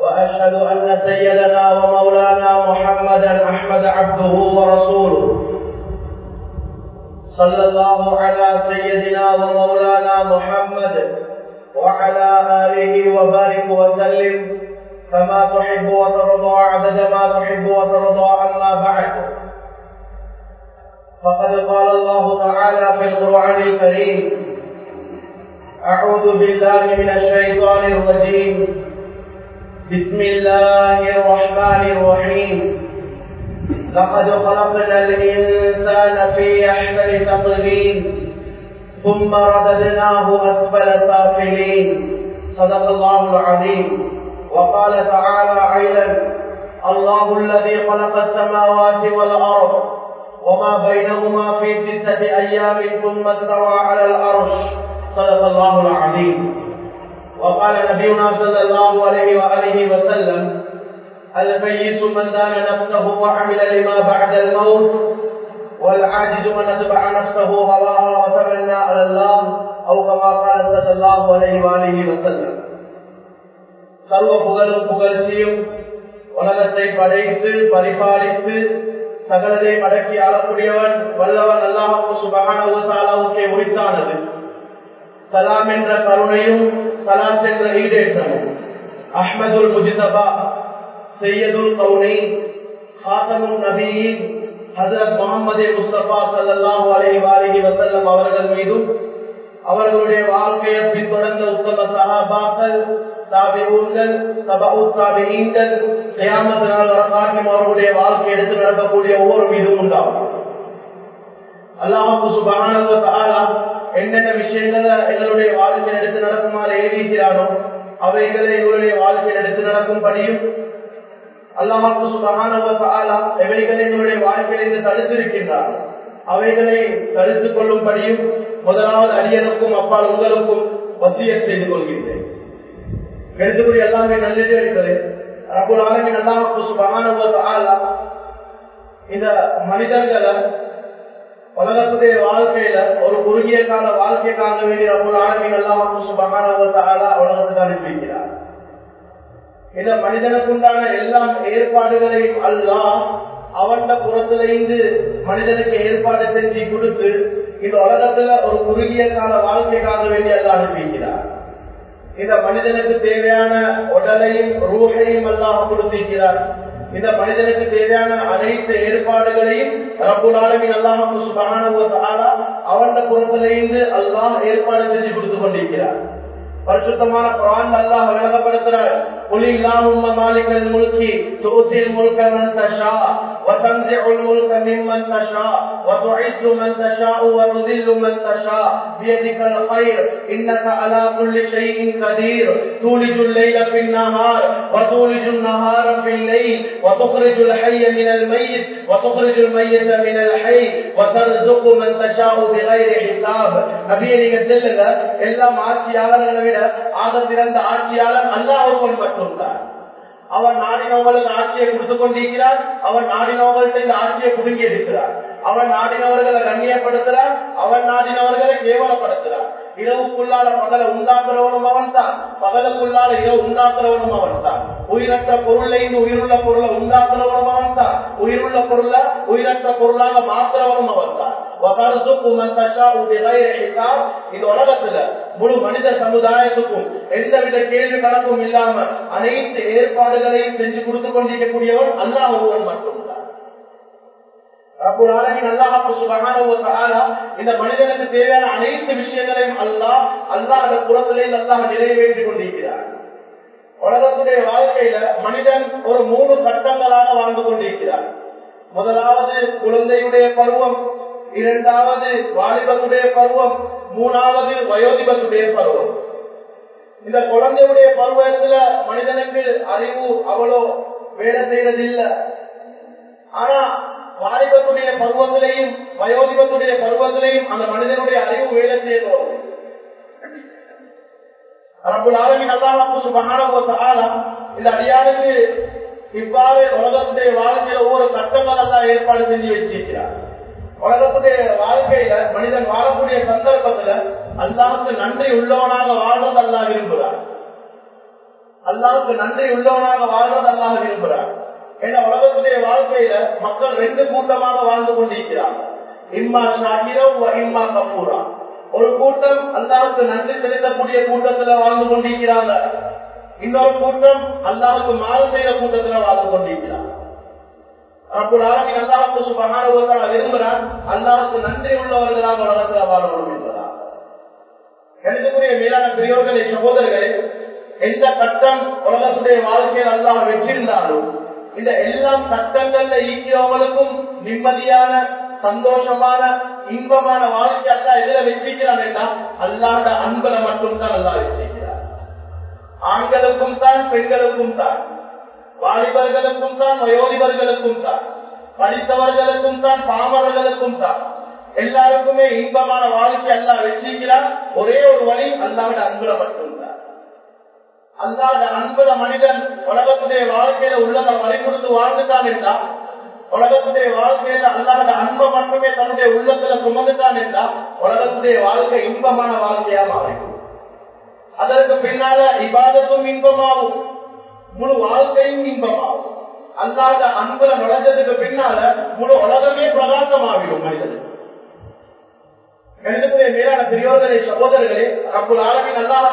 وأشهد أن سيدنا ومولانا محمدا أحمد عبده ورسوله. صلى الله على سيدنا ومولانا محمد وعلى آله وبارك وسلم. كما تحب وترضى عدد ما تحب وترضى أما بعد. فقد قال الله تعالى في القرآن الكريم أعوذ بالله من الشيطان الرجيم. بسم الله الرحمن الرحيم. لقد خلقنا الإنسان في أحسن تقويم ثم رددناه أسفل سافلين. صدق الله العظيم. وقال تعالى عيلا الله الذي خلق السماوات والأرض وما بينهما في ستة أيام ثم استوى على الأرش صدق الله العظيم. وقال نبينا صلى الله عليه وآله وسلم الفيس من دان نفسه وعمل لما بعد الموت والعاجز من اتبع نفسه هواها وتمنى على الله أو كما قال صلى الله عليه وآله وسلم சர்வ புகழும் புகழ்ச்சியும் உலகத்தை படைத்து பரிபாலித்து சகலதை மடக்கி ஆளக்கூடியவன் வல்லவன் அல்லாஹு சுபகானவுக்கே உரித்தானது சலாம் என்ற கருணையும் சலாத் என்ற ஈடேற்றமும். அஹ்மதுல் முஜிதபா செய்யதுல் கவுனை ஹாசமுல் நபியின் ஹசரத் முகமது முஸ்தபா சல்லாஹூ அலஹி வாலிஹி வசல்லம் அவர்கள் மீதும் அவர்களுடைய வாழ்க்கையை பின்தொடர்ந்த உத்தம சகாபாக்கள் சாபிஊன்கள் சபவு சாபிஈன்கள் கியாமத்து நாள் அவர்களுடைய வாழ்க்கை எடுத்து நடக்கக்கூடிய ஒவ்வொரு மீதும் உண்டாகும். அல்லாஹு சுபஹானஹு என்னென்ன விஷயங்கள் எங்களுடைய வாழ்க்கையில் எடுத்து நடக்குமாறு எழுதியிருக்கிறானோ அவைகளை எங்களுடைய வாழ்க்கையில் எடுத்து நடக்கும்படியும் அல்லாஹு சுபஹானஹு எவைகளை எங்களுடைய வாழ்க்கையில் இருந்து தடுத்திருக்கின்றார்? அவைகளை தடுத்துக் கொள்ளும்படியும் முதலாவது அரியனுக்கும் அப்பால் உங்களுக்கும் வசிய செய்து கொள்கின்றேன். எடுத்துக்கூடிய எல்லாமே நல்லதே இருக்கிறது ரகுல் ஆலமின் அல்லாஹு சுபஹானஹு இந்த மனிதர்களை உலகத்துடைய வாழ்க்கையில ஒரு குறுகிய கால வாழ்க்கைக்காக வேண்டிய ரகுல் ஆலமின் எல்லாம் சுபஹானஹு தஆலா உலகத்துக்கு அனுப்பியிருக்கிறார் இந்த மனிதனுக்குண்டான எல்லா ஏற்பாடுகளையும் எல்லாம் அவண்ட புறத்திலிருந்து மனிதனுக்கு ஏற்பாடு செஞ்சு கொடுத்து இந்த உலகத்துல ஒரு குறுகிய கால வாழ்க்கைக்காக வேண்டிய எல்லாம் அனுப்பியிருக்கிறார் இந்த மனிதனுக்கு தேவையான உடலையும் ரூகையும் எல்லாம் கொடுத்திருக்கிறார் இந்த மனிதனுக்கு தேவையான அனைத்து ஏற்பாடுகளையும் ரப்புல் ஆலமின் அல்லாஹ் அவன் புறத்திலிருந்து அல்லாஹ் ஏற்பாடு செஞ்சு கொடுத்து கொண்டிருக்கிறார். பரிசுத்தமான குரான் அல்லாஹ் விளங்கப்படுத்துறார். قل اللهم مالك الملك تؤتي الملك من تشاء وتنزع الملك ممن تشاء وتعز من تشاء وتذل من تشاء بيدك الخير انك على كل شيء قدير تولج الليل في النهار وتولج النهار في الليل وتخرج الحي من الميت وتخرج الميت من الحي وترزق من تشاء بغير حساب நபியை நீங்க செல்லுங்க எல்லாம் ஆட்சியாளர்களை விட ஆக சிறந்த ஆட்சியாளர் அல்லாஹ் ஒருவன் சொன்னார் அவன் நாடினவர்களுக்கு ஆட்சியை கொடுத்துக் கொண்டிருக்கிறார். அவன் நாடினவர்கள்ட்ட இந்த ஆட்சியை புடுங்கி இருக்கிறார் அவன் நாடினவர்களை கண்ணியப்படுத்துறார் அவன் நாடினவர்களை கேவலப்படுத்துறார் இரவுக்குள்ளால பகலை உண்டாக்குறவனும் அவன் தான் பகலுக்குள்ளால இரவு உண்டாக்குறவனும் அவன் தான் உயிரற்ற பொருளை உயிருள்ள பொருளை உண்டாக்குறவனும் அவன் தான் உயிருள்ள பொருளை உயிரற்ற பொருளாக மாத்துறவனும் அவன் தான் இந்த உலகத்துல முழு மனித சமுதாயத்துக்கும் எந்தவித கேள்வி கணக்கும் இல்லாம அனைத்து ஏற்பாடுகளையும் செஞ்சு கொடுத்து கொண்டிருக்கக்கூடியவன் அல்லாஹ் ஒருவன் மட்டும். இந்த மனிதனுக்கு தேவையான அனைத்து விஷயங்களையும் அல்லாஹ் அல்லாஹ் அந்த புறத்திலே அல்லாஹ் நிறைவேற்றிக் கொண்டிருக்கிறார். உலகத்துடைய வாழ்க்கையில மனிதன் ஒரு மூணு கட்டங்களாக வாழ்ந்து கொண்டிருக்கிறார். முதலாவது குழந்தையுடைய பருவம் இரண்டாவது வாலிபத்துடைய பருவம் மூணாவது வயோதிபத்துடைய பருவம். இந்த குழந்தையுடைய பருவத்துல மனிதனுக்கு அறிவு அவ்வளோ வேலை செய்யறதில்லை ஆனா வாலிபத்துடைய பருவத்திலையும் வயோதிபத்துடைய பருவத்திலையும் அந்த மனிதனுடைய அறிவு வேலை செய்யறோம் இந்த அடியாருக்கு இவ்வாறு உலகத்துடைய வாழ்க்கையில ஒவ்வொரு கட்டங்கள் எல்லாம் ஏற்பாடு செஞ்சு வச்சிருக்கிறார். உலகத்துடைய வாழ்க்கையில மனிதன் வாழக்கூடிய சந்தர்ப்பத்துல அல்லாவுக்கு நன்றி உள்ளவனாக வாழ்வது அல்லா விரும்புகிறார். அல்லாவுக்கு நன்றி உள்ளவனாக வாழ்வது அல்லாஹ் விரும்புகிறார். ஏன்னா உலகத்துடைய வாழ்க்கையில மக்கள் ரெண்டு கூட்டமாக வாழ்ந்து கொண்டிருக்கிறார்கள். இம்மா ஷாகிரோ இம்மா கபூரா. ஒரு கூட்டம் அல்லாவுக்கு நன்றி செலுத்தக்கூடிய கூட்டத்துல வாழ்ந்து கொண்டிருக்கிறாங்க. இன்னொரு கூட்டம் அல்லாவுக்கு மாறு செய்த கூட்டத்துல வாழ்ந்து கொண்டிருக்கிறாங்க. அப்படி அல்லாவுக்கு சுபகான விரும்புகிறார் அல்லாவுக்கு நன்றி உள்ளவர்களாக உலகத்துல வாழ விரும்புகிறார் எனக்குரிய மேலான பெரியோர்களே சகோதரர்களே எந்த கட்டம் உலகத்துடைய வாழ்க்கையில் அல்லாஹ் இருந்தாலும் இந்த எல்லா சட்டங்கள்ல ஈக்கிறவங்களுக்கும் நிம்மதியான சந்தோஷமான இன்பமான வாழ்க்கை அல்ல எதுல வச்சிருக்கிறான் என்றால் அல்லாத அன்பல மட்டும் தான் அல்லா வச்சிருக்கிறார் ஆண்களுக்கும் தான் பெண்களுக்கும் தான் வாலிபர்களுக்கும் தான் வயோதிபர்களுக்கும் தான் படித்தவர்களுக்கும் தான் பாமர்களுக்கும் தான் எல்லாருக்குமே இன்பமான வாழ்க்கை அல்லா வச்சிருக்கிறார் ஒரே ஒரு வழி அல்லாவிட அன்புல மட்டும் அல்லாத அன்புல மனிதன் உலகத்துடைய வாழ்க்கையில உள்ளதை வளைகொடுத்து வாழ்ந்துட்டான் என்றா உலகத்துடைய வாழ்க்கையில அல்லாத அன்ப மட்டுமே தன்னுடைய உள்ளத்துல சுமந்துட்டான் என்றா உலகத்துடைய வாழ்க்கை இன்பமான வாழ்க்கையா மாறும் அதற்கு பின்னால இபாதத்தும் இன்பமாகும். முழு வாழ்க்கையும் இன்பமாகும். அல்லாத அன்புல நுழைஞ்சதுக்கு பின்னால முழு உலகமே பிரகாசமாகிடும் மனிதனுக்கு கணிதத்துடைய மேலான பெரியோர்களே சகோதரர்களே அப்புள் ஆலமின் அல்லாஹ்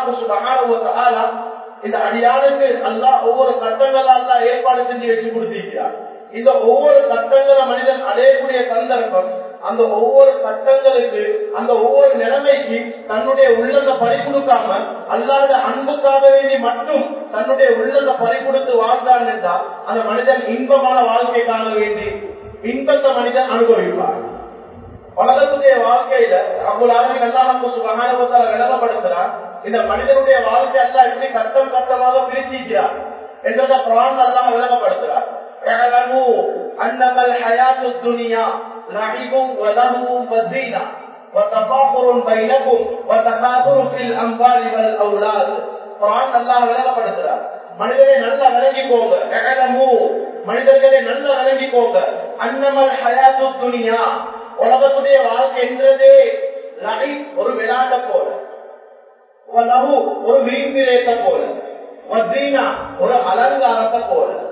இந்த அடியானுக்கு அல்லா ஒவ்வொரு கட்டங்களா அல்லா ஏற்பாடு செஞ்சு வச்சு கொடுத்திருக்கிறார். இந்த ஒவ்வொரு கட்டங்கள மனிதன் அடையக்கூடிய சந்தர்ப்பம் அந்த ஒவ்வொரு கட்டங்களுக்கு அந்த ஒவ்வொரு நிலைமைக்கு தன்னுடைய உள்ளத்தை பறி கொடுக்காம அல்லாத அன்புக்காக வேண்டி மட்டும் தன்னுடைய உள்ளத்தை பறி கொடுத்து வாழ்ந்தான் என்றால் அந்த மனிதன் இன்பமான வாழ்க்கைக்காக வேண்டி இன்பத்தை மனிதன் அனுபவிப்பார். உலகத்துடைய வாழ்க்கையில அவ்வளவு ஆளுநர் எல்லாம் நம்ம சுகாதாரத்தால விளங்கப்படுத்துறார் இந்த மனிதனுடைய வாழ்க்கை எல்லாம் எப்படி கட்டம் கட்டமாக பிரிச்சிருக்கிறார் என்றதை பிரான் எல்லாம் விளங்கப்படுத்துறார் اعلموا انما الحياه الدنيا لعب ولهو وزينه وتفاخر بينكم وتكاثر في الاموال والاولاد குரான் அல்லாஹ் விளங்கப்படுத்துறார் மனிதனை நல்லா விளங்கிக்கோங்க எழமு மனிதர்களை நல்லா விளங்கிக்கோங்க அன்னமல் ஹயாத்து துனியா உலகத்துடைய வாழ்க்கை என்றதே லை ஒரு விளையாட்ட போல. லகு ஒரு மீன் விரிந்திரேத்த போல. வத்தீனா ஒரு அலங்காரத்தை போல.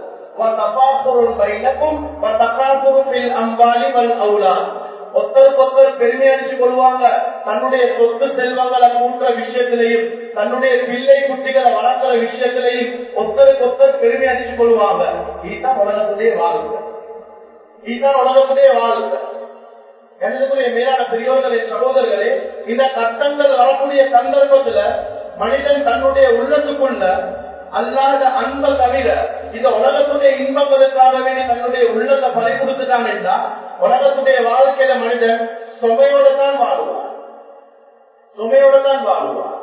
ஒருத்தருக்கு ஒருத்தர் பெருமை அடிச்சு கொள்வாங்க. தன்னுடைய சொத்து செல்வங்களை கூட்டுற விஷயத்திலையும் தன்னுடைய பிள்ளை குட்டிகளை வளர்க்கிற விஷயத்திலையும் ஒருத்தருக்கு ஒருத்தர் பெருமை அடிச்சு கொள்வாங்க. இதுதான் உலகத்துடைய வாழ்க்கை இதுதான் உலகத்துடைய வாழ்க்கை எனக்குரிய மேலான பெரியோர்களே சகோதரர்களே இந்த கட்டங்கள் வரக்கூடிய சந்தர்ப்பத்துல மனிதன் தன்னுடைய உள்ளத்துக்குள்ள அல்லாத அன்ப தவிர இந்த உலகத்துடைய இன்பங்களுக்காக வேண்டி தன்னுடைய உள்ளத்தை பறி கொடுத்துட்டான் என்றா உலகத்துடைய வாழ்க்கையில மனிதன் சுமையோட தான் வாழ்வார் சுமையோட தான் வாழுவான்.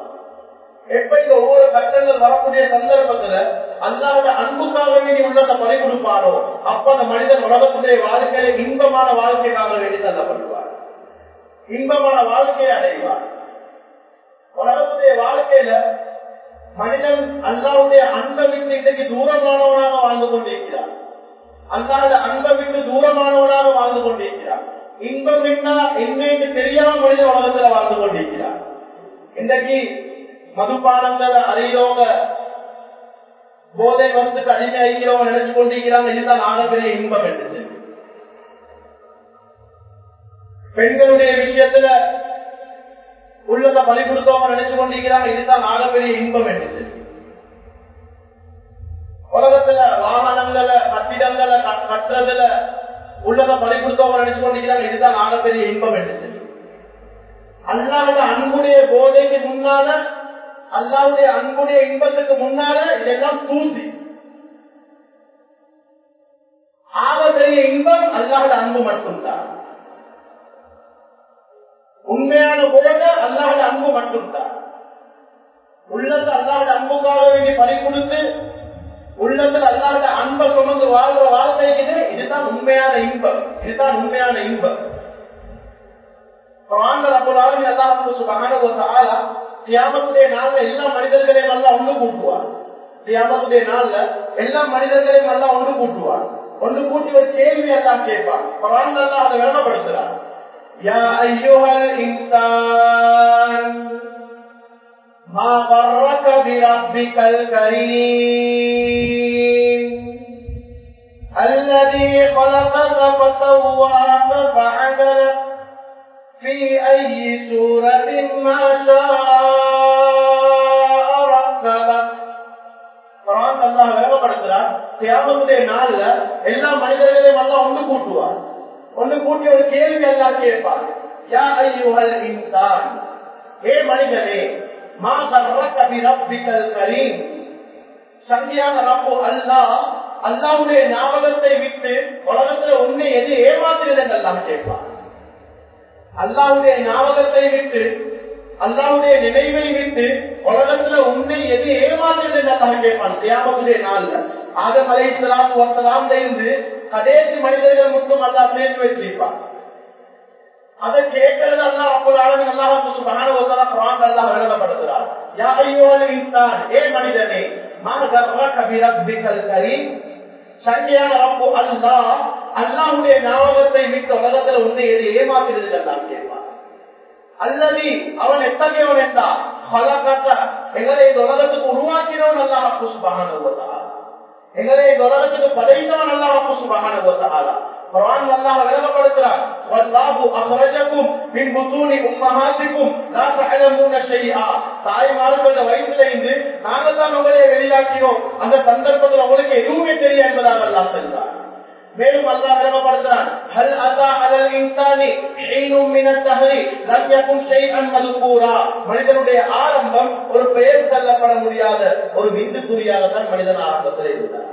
எப்படி ஒவ்வொரு கட்டங்கள் வரக்கூடிய சந்தர்ப்பத்துல அல்லாத அன்புக்காக வேண்டி உள்ளத்தை பறி கொடுப்பாரோ அப்ப அந்த மனிதன் உலகத்துடைய வாழ்க்கையில இன்பமான வாழ்க்கைக்காக வேண்டி தள்ளப்படுவார். இன்பமான வாழ்க்கையை அடைவார். உலகத்துடைய வாழ்க்கையில மனிதன் அல்லாவுடைய அன்பை விட்டு இன்றைக்கு தூரமானவனாக வாழ்ந்து கொண்டிருக்கிறார் அல்லாத அன்பை விட்டு தூரமானவனாக வாழ்ந்து கொண்டிருக்கிறார் இன்பம் என்ன என்று தெரியாம மனிதன் உலகத்துல வாழ்ந்து கொண்டிருக்கிறார் இன்றைக்கு மதுபானங்களை அறியறவங்க போதை வந்து அடிமை அழிக்கிறவங்க நினைச்சு கொண்டிருக்கிறாங்க. இதுதான் ஆகப்பெரிய இன்பம் என்று. பெண்களுடைய விஷயத்துல உள்ளத பலி கொடுத்தவங்க நினைச்சு கொண்டிருக்கிறாங்க. இதுதான் ஆகப்பெரிய இன்பம் என்று. உலகத்துல வாகனங்களை கட்டிடங்களை கட்டுறதுல உள்ளத பலி கொடுத்தவங்க நினைச்சு கொண்டிருக்கிறாங்க. இதுதான் ஆகப்பெரிய இன்பம் என்று. அல்லாத அன்புடைய போதைக்கு முன்னால அல்லாவுடைய அன்புடைய இன்பத்துக்கு முன்னால இதெல்லாம் தூசி ஆகப்பெரிய இன்பம் அல்லாவோட அன்பு மட்டும்தான். உண்மையான போத அல்லாவோட அன்பு மட்டும்தான். உள்ளத்தை அல்லாவோட அன்புக்காக வேண்டி பறி கொடுத்து உள்ளத்தில் அல்லாத அன்பை சுமந்து வாழ்ற வாழ்க்கைக்குது இதுதான் உண்மையான இன்பம். இதுதான் உண்மையான இன்பம். தியாமத்துடைய நாள்ல எல்லா மனிதர்களையும் எல்லாம் ஒன்று கூட்டுவார் தியாமத்துடைய நாள்ல எல்லா மனிதர்களையும் எல்லாம் ஒன்று கூட்டுவார் ஒன்று கூட்டி ஒரு கேள்வி எல்லாம் கேட்பார் குரான் எல்லாம் அதை விளம்பப்படுத்துறார் யா ஐயோஹல் இன்சான் ما غرك بربك الكريم الذي خلقك فسواك فعدلك في أي سورة ما شاء ركبك குரான் அல்லாஹ் வேகப்படுத்துறார் தியாகத்துடைய நாள்ல எல்லா மனிதர்களையும் எல்லாம் ஒன்று கூட்டுவார் ஒன்று கூட்டி ஒரு கேள்வி எல்லாம் கேட்பார் யா ஐயுஹல் இன்சான் ஏ மனிதனே மா கர்ரக பி ரப்பிக்கல் கரீம் சந்தியான ரப்பு அல்லாஹ் அல்லாவுடைய ஞாபகத்தை விட்டு உலகத்துல உன்னை எது ஏமாத்துகிறது என்றெல்லாம் கேட்பார் அல்லாவுடைய ஞாபகத்தை விட்டு அல்லாவுடைய நினைவை விட்டு உலகத்துல உண்மை எது ஏமாற்றுகிறது என்று கேட்பான். தியாகத்துடைய நாள்ல ஆதம் அலை இஸ்லாம் ஒருத்தலாம் இருந்து கடைசி மனிதர்கள் மட்டும் அல்லா சேர்த்து வச்சிருப்பான். அதை கேட்கறது அல்லா அப்போது அளவு நல்லா சுபகான ஒருத்தரா குரான் அல்லா விளங்கப்படுத்துறார் யா ஐயோல ஏ மனிதனே மா கர்ரக பி கரீம் சரியான ரப்பு அல்லா அல்லாவுடைய ஞாபகத்தை விட்டு உலகத்துல உன்னை எது ஏமாத்துறது எல்லாம் கேட்பான். அல்லது அவன் எத்தகையவன் என்றால் பலகட்ட எங்களை இந்த உலகத்துக்கு உருவாக்கினவன் அல்லாஹ் சுபகான எங்களை இந்த உலகத்துக்கு படைத்தவன் அல்லாஹ் சுபகான குரான் அல்லாஹ் விளங்கப்படுத்துறார் வல்லாஹு அஹ்ரஜக்கும் மின் புத்தூனி உம்மஹாத்திக்கும் லா தஅலமூன ஷைஆ. தாய்மார்களோட வயிற்றில இருந்து நாங்க தான் உங்களை வெளியாக்கினோம். அந்த சந்தர்ப்பத்தில் உங்களுக்கு எதுவுமே தெரியும் என்பதாக அல்லாஹ் சொல்றார் மேலும் அல்லாஹ் விளங்கப்படுத்துறான் ஹல் அதா அலல் இன்சானி ஹீனும் மின தஹரி லம் யகுன் ஷைஅன் மதுகூரா மனிதனுடைய ஆரம்பம் ஒரு பெயர் சொல்லப்பட முடியாத ஒரு விந்துக்குறியாக தான் மனிதன் ஆரம்பத்தில் இருந்தார்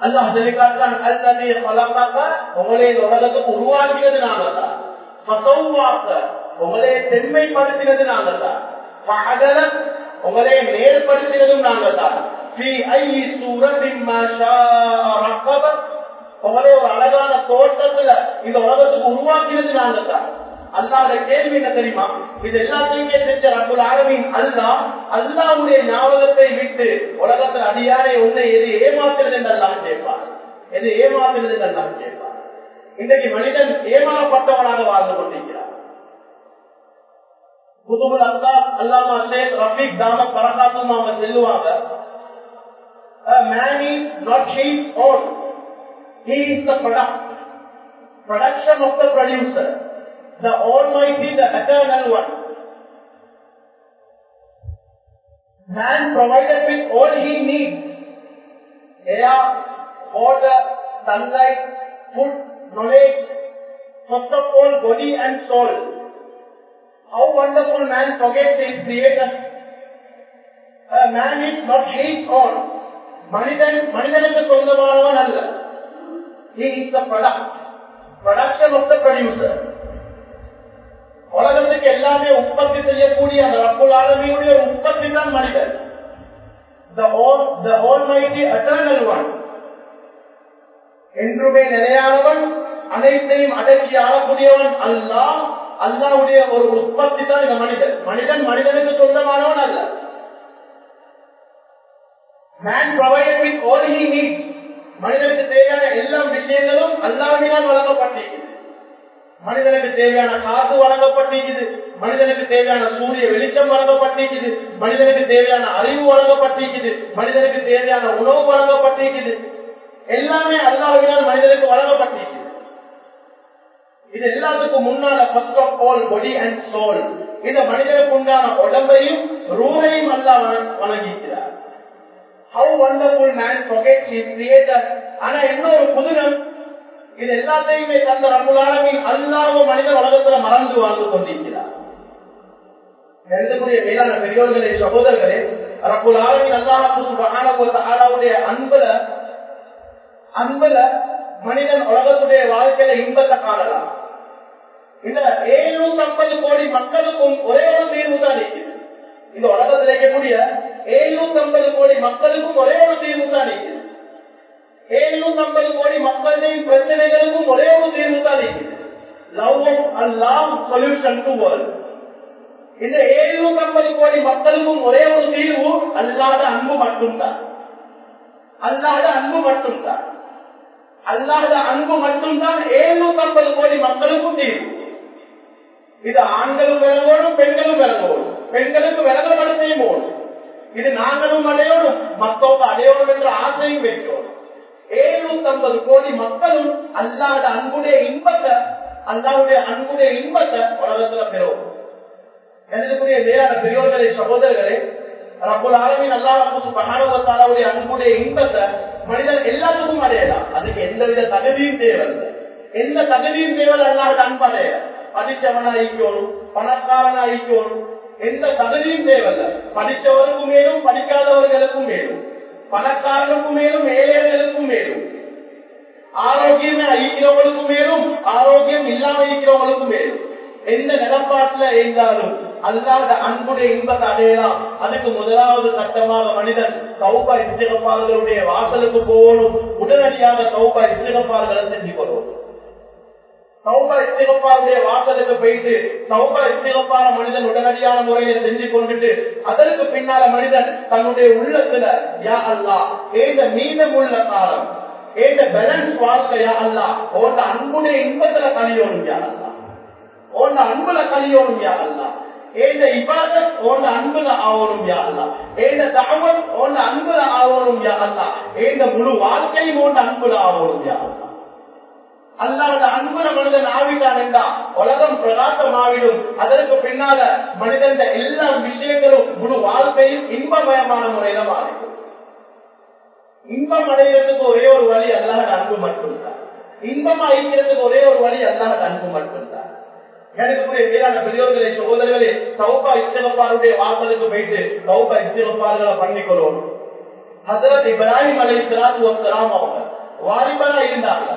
அல்லாஹ் சொல்லிக்காட்டான் அல்லது பலமாக்க உங்களை உலகத்துக்கு உருவாக்கியது நாங்கள் தான் பசவாக்க செம்மைப்படுத்தினது நாங்கள் தான் உங்களே நேர்படுத்தினதும் நாங்கள் தான் அவரே ஒரு அழகான தோட்டத்துல இந்த உலகத்துக்கு உருவாக்கினது நாங்க தான் அல்லாத கேள்வி என்ன தெரியுமா? இது எல்லாத்தையுமே செஞ்ச ரப்புல் ஆலமின் அல்லா அல்லாவுடைய ஞாபகத்தை விட்டு உலகத்தில் அடியாரை உன்னை எது ஏமாத்துறது என்றெல்லாம் கேட்பார். எது ஏமாத்துறது என்றெல்லாம் கேட்பார். இன்றைக்கு மனிதன் ஏமாறப்பட்டவனாக வாழ்ந்து கொண்டிருக்கிறார் புதுபுல் அல்லா அல்லாமா ஷேக் ரஃபீக் தாமத் பரகாத்தும் அவங்க செல்லுவாங்க man is not his own. He is the product. Production of the producer. the Almighty, the Eternal One. Man provided with all he needs. Air, water, sunlight, food, knowledge, first of all body and soul. How wonderful man forgets his creator. A man is not his own. மனிதன் மனிதனுக்கு சொந்தமானவன் அல்ல. He is the product. உலகத்துக்கு எல்லாமே உற்பத்தி செய்யக்கூடிய அந்த ரப்புல் ஆளுமையுடைய உற்பத்தி தான் மனிதன். என்றுமே நிலையானவன் அனைத்தையும் அடக்கி ஆளக்கூடியவன் அல்லா அல்லாவுடைய ஒரு உற்பத்தி தான் இந்த மனிதன். மனிதன் மனிதனுக்கு சொந்தமானவன் அல்ல. மேன் ப்ரொவைடட் வித் ஆல் மனிதனுக்கு தேவையான எல்லா விஷயங்களும் அல்லாவினால் வழங்கப்பட்டிருக்கிறது. மனிதனுக்கு தேவையான காசு வழங்கப்பட்டிருக்குது மனிதனுக்கு தேவையான சூரிய வெளிச்சம் வழங்கப்பட்டிருக்குது மனிதனுக்கு தேவையான அறிவு வழங்கப்பட்டிருக்குது மனிதனுக்கு தேவையான உணவு வழங்கப்பட்டிருக்குது எல்லாமே அல்லாவினால் மனிதனுக்கு வழங்கப்பட்டிருக்குது இது எல்லாத்துக்கும் முன்னால first of all body and soul இந்த மனிதனுக்கு உண்டான உடம்பையும் ரூஹையும் Allah வழங்கிக்கிறார் how wonderful man forgets his creator ஆனா என்ன ஒரு புதுனம் இது எல்லாத்தையுமே தந்த ரகுலாலமின் அல்லாத மனித உலகத்துல மறந்து வாழ்ந்து கொண்டிருக்கிறார். எழுதக்கூடிய மேலான பெரியோர்களே சகோதரர்களே ரகுல் ஆலமின் அல்லாஹுடைய அன்பல அன்பல மனிதன் உலகத்துடைய வாழ்க்கையில இன்பத்தை காணலாம். இந்த ஏழுநூத்தி ஐம்பது கோடி மக்களுக்கும் ஒரே ஒரு தீர்வு தான் இருக்குது இந்த உலகத்தில் இருக்கக்கூடிய எழுநூத்தி ஐம்பது கோடி மக்களுக்கும் ஒரே ஒரு தீர்வு தான் இருக்குது எழுநூத்தி ஐம்பது கோடி மக்களின் பிரச்சனைகளுக்கும் ஒரே ஒரு தீர்வு தான் இருக்குது லவ் அல்லாம் சொல்யூஷன் டு வேர்ல்ட் இந்த எழுநூத்தி ஐம்பது கோடி மக்களுக்கும் ஒரே ஒரு தீர்வு அல்லாத அன்பு மட்டும்தான். அல்லாத அன்பு மட்டும்தான். அல்லாத அன்பு மட்டும்தான் எழுநூத்தி ஐம்பது கோடி மக்களுக்கும் தீர்வு. இது ஆண்களும் விலகோடும் பெண்களும் விலகோடும் பெண்களுக்கு விளங்கப்படுத்தையும் ஓடும் இது நாங்களும் அடையணும் மத்தவங்க அடையணும் என்ற ஆசையும் வைக்கோடும் ஏழுநூத்தி ஐம்பது கோடி மக்களும் அல்லாத அன்புடைய இன்பத்தை அல்லாவுடைய அன்புடைய இன்பத்தை உலகத்துல பெறுவோம். எனக்குரிய வேறான பெரியோர்களே சகோதரர்களே ரப்புல் ஆலமின் அல்லாஹ் பகாரவத்தாலாவுடைய அன்புடைய இன்பத்தை மனிதன் எல்லாத்துக்கும் அடையலாம். அதுக்கு எந்தவித தகுதியும் தேவையில்லை. எந்த தகுதியும் தேவை அல்லாத அன்பு அடையலாம். படித்தவனா ஈக்கணும் பணக்காரனா ஈக்கணும் எந்த தகுதியும் தேவையில்லை. படித்தவருக்கும் மேலும் படிக்காதவர்களுக்கும் மேலும். பணக்காரனுக்கும் மேலும் ஏழைகளுக்கும் மேலும். ஆரோக்கியம் ஈக்கிறவங்களுக்கும் மேலும் ஆரோக்கியம் இல்லாம ஈக்கிறவங்களுக்கும் மேலும். எந்த நிலப்பாட்டுல இருந்தாலும் அல்லாத அன்புடைய இன்பத்தை அடையலாம் அதுக்கு முதலாவது கட்டமாக மனிதன் சௌபா இஸ்திகப்பாளர்களுடைய வாசலுக்கு போகணும். உடனடியாக சௌபா இஸ்திகப்பாளர்களை செஞ்சு கொள்வோம். சௌபா இஸ்திகப்பாருடைய வாசலுக்கு போயிட்டு சௌபா இஸ்திகப்பார மனிதன் உடனடியான முறையில செஞ்சு கொண்டுட்டு அதற்கு பின்னால மனிதன் தன்னுடைய உள்ளத்துல யா அல்லா ஏந்த மீதம் உள்ள காலம் ஏந்த பேலன்ஸ் வாழ்க்கையா அல்லா ஓட்ட அன்புடைய இன்பத்துல கழியோணும் யா அல்லா உன்ன அன்புல கழியோணும் யா அல்லா ஏந்த இபாதத் உன்ன அன்புல ஆவணும் யா அல்லா ஏந்த தாவல் உன்ன அன்புல ஆவணும் யா அல்லா ஏந்த முழு வாழ்க்கையும் உன்ன அன்புல ஆவணும் யா அல்லா அல்லாத அன்புற மனிதன் ஆவிட்டான் என்றா உலகம் பிரகாசம் ஆவிடும் அதற்கு பின்னால மனிதன் எல்லா விஷயங்களும் முழு வாழ்க்கையும் இன்பமயமான முறையில மாறிடும். இன்பம் அடைகிறதுக்கு ஒரே ஒரு வழி அல்லாத அன்பு மட்டும்தான். இன்பம் அழிக்கிறதுக்கு ஒரே ஒரு வழி அல்லாத அன்பு மட்டும்தான். எனக்கு மேலான பெரியோர்களே சகோதரர்களே சௌபா இஸ்திகப்பாருடைய வாசலுக்கு போயிட்டு சௌபா இஸ்திகப்பாறுகளை பண்ணிக்கொள்ளணும் ஹசரத் இப்ராஹிம் அலை சலாத்து வசலாம் அவங்க வாலிபனா இருந்தாங்க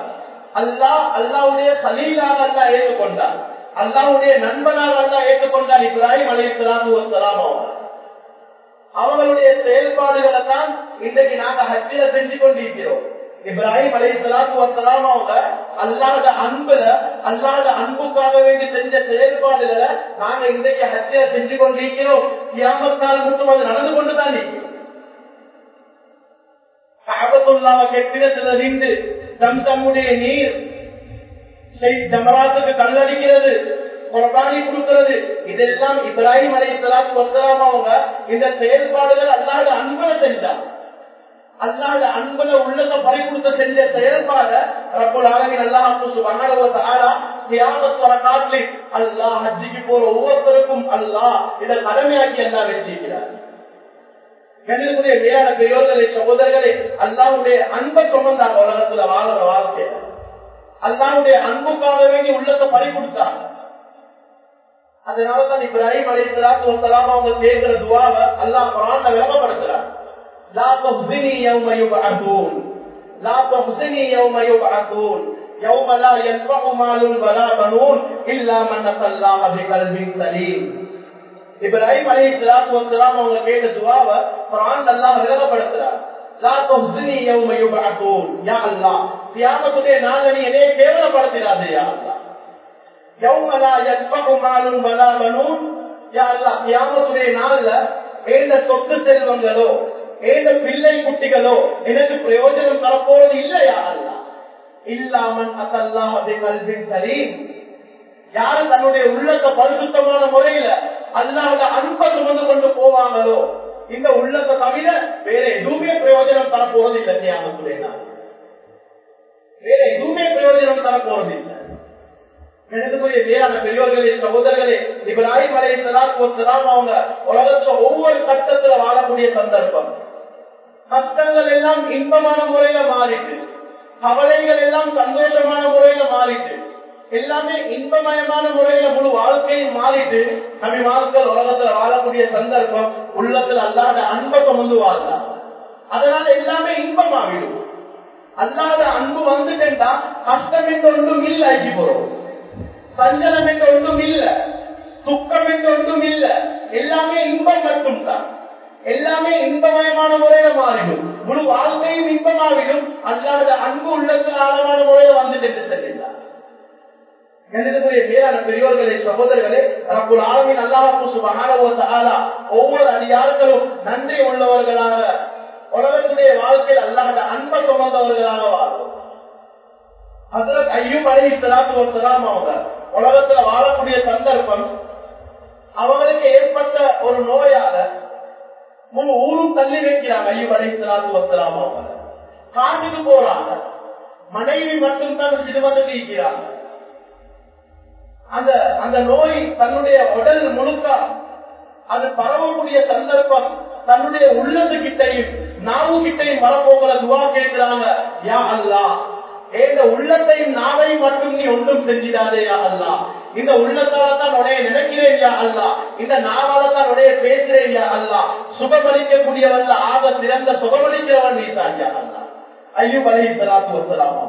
அல்லாஹ் அல்லாவுடைய சலீலாக அல்லா ஏற்றுக்கொண்டார் அல்லாவுடைய நண்பனாக அல்லா ஏற்றுக்கொண்டார் இப்ராஹிம் அலை சலாத்து வசலாம் அவங்களுடைய செயல்பாடுகளை தான் இன்றைக்கு நாங்க ஹஜ்ஜில செஞ்சு கொண்டிருக்கிறோம். இப்ராஹிம் அலை சலாத்து வசலாம் அவங்க அல்லாத அன்புல அல்லாத அன்புக்காக வேண்டி செஞ்ச செயல்பாடுகளை நாங்க இன்றைக்கு ஹஜ்ஜில செஞ்சு கொண்டிருக்கிறோம். கியாமத்தால் மட்டும் அது நடந்து கொண்டுதான் நிற்கிறோம் காபத்துள்ளாவ கெட்டிடத்துல நின்று தம் தம்முடைய நீர் ஜமராத்துக்கு கல்லடிக்கிறது குரபானி கொடுக்கிறது. இதெல்லாம் இப்ராஹிம் அலை சலாத்து வசலாம் அவங்க இந்த செயல்பாடுகள் அல்லாத அன்புல செஞ்சாங்க. அல்லாத அன்புல உள்ளத பறி செஞ்ச செயல்பாட ரப்புல் ஆலமின் அல்லாஹ் சுப்ஹானஹு வ தஆலா கியாமத் வர அல்லாஹ் ஹஜ்ஜிக்கு போற ஒவ்வொருத்தருக்கும் அல்லாஹ் இதை கடமையாக்கி அல்லாஹ் வச்சிருக்கிறார் கண்ணுக்குரிய மேலான பெரியோர்களே சகோதரர்களே அல்லாவுடைய அன்பை சுமந்தாங்க உலகத்துல வாழற வாழ்க்கை அல்லாவுடைய அன்புக்காக வேண்டி உள்ளத்தை பறி கொடுத்தாங்க அதனாலதான் இப்ராஹிம் அலி சலாத்து வசலாம் அவங்க கேட்கிற துவாவை அல்லாஹ் குரான்ல விளம்பப்படுத்துறாங்க لا تخزني يوم يبعثون لا تخزني يوم يبعثون يوم لا ينفع مال ولا بنون الا من اتى الله بقلب سليم இப்ராஹிம் அலி இஸ்லாத்து வசலாம் அவங்க கேட்ட துவாவை குரான் அல்லாஹ் விளங்கப்படுத்துறார் லா துஹ்ஸினி யௌம யுபஅத்தூன். யா அல்லாஹ் கியாமத்துடைய நாள்ல நீ என்னைய கேவலப்படுத்திடாதே யா அல்லாஹ். யௌம லா யன்ஃபஉ மாலுன் வலா பனூன். யா அல்லாஹ் கியாமத்துடைய நாள்ல ஏந்த சொத்து செல்வங்களோ ஏந்த பிள்ளை குட்டிகளோ எனக்கு பிரயோஜனம் தரப்போவது இல்லையா அல்லா இல்லாமன் அசல்லாஹ் கல்வின் சலீம். யாரு தன்னுடைய உள்ளத்தை பரிசுத்தமான முறையில அல்லாத அன்பை சுமந்து கொண்டு போவாங்களோ இந்த உள்ளத்தை தவிர வேற எதுவுமே பிரயோஜனம் தரப்போறது இல்லை தியாகத்துடைய வேற எதுவுமே பிரயோஜனம் தரப்போறது இல்லை. எனக்குரிய வேறான பெரியவர்களே சகோதரர்களே இப்ராஹிம் அலை சலாம் அவங்க உலகத்துல ஒவ்வொரு கட்டத்துல வாழக்கூடிய சந்தர்ப்பம். கஷ்டங்கள் எல்லாம் இன்பமான முறையில மாறிட்டு கவலைகள் எல்லாம் சந்தோஷமான முறையில மாறிட்டு எல்லாமே இன்பமயமான முறையில முழு வாழ்க்கையும் மாறிட்டு நபி வாழ்க்கை உலகத்துல வாழக்கூடிய சந்தர்ப்பம் உள்ளத்துல அல்லாத அன்பை கொண்டு வாழ்ந்தான் அதனால எல்லாமே இன்பமாகிடும். அல்லாத அன்பு வந்துட்டா கஷ்டம் என்று ஒன்றும் இல்லை ஆக்கி போறோம். சஞ்சலம் என்று ஒன்றும் இல்ல துக்கம் என்று ஒன்றும் இல்ல. எல்லாமே இன்பம் மட்டும் தான் எல்லாமே இன்பமயமான முறையில மாறிடும். முழு வாழ்க்கையும் இன்பமாகிடும். அல்லாத அன்பு உள்ளத்தில் ஆழமான முறையில வந்துட்டு செல்கிறார் கணிதத்துடைய மேலான பெரியோர்களே சகோதரர்களே ரப்புல் ஆலமின் அல்லாஹு சுபஹானஹு வ தஆலா ஒவ்வொரு அடியார்களும் நன்றி உள்ளவர்களாக உலகத்துடைய வாழ்க்கையில் அல்லாஹ்ட அன்பை சுமந்தவர்களாக வாழும். ஹசரத் ஐயூப் அலைஹிஸ்ஸலாத்து வஸ்ஸலாம் அவங்க உலகத்துல வாழக்கூடிய சந்தர்ப்பம் அவங்களுக்கு ஏற்பட்ட ஒரு நோயால முழு ஊரும் தள்ளி வைக்கிறாங்க ஐயூப் அலைஹிஸ்ஸலாத்து வஸ்ஸலாம் அவங்க காட்டுக்கு போறாங்க. மனைவி மட்டும்தான் சிறுவனுக்கு இருக்கிறாங்க அந்த அந்த நோய் தன்னுடைய உடல் முழுக்க அது பரவக்கூடிய சந்தர்ப்பம் தன்னுடைய உள்ளத்துக்கிட்டையும் நாவு கிட்டையும் வரப்போகிற துவா கேட்கிறாங்க யா அல்லா இந்த உள்ளத்தையும் நாவையும் மட்டும் நீ ஒன்றும் செஞ்சிடாதே யா அல்லா. இந்த உள்ளத்தால தான் உடைய நினைக்கிறேன் யா அல்லா. இந்த நாவால தான் உடைய பேசுறேன் யா அல்லா. சுகமளிக்கக்கூடியவல்ல ஆக சிறந்த சுகமளிக்கிறவன் நீ தான் யா அல்லா. ஐயோ பலி சலாத்து வசலாம்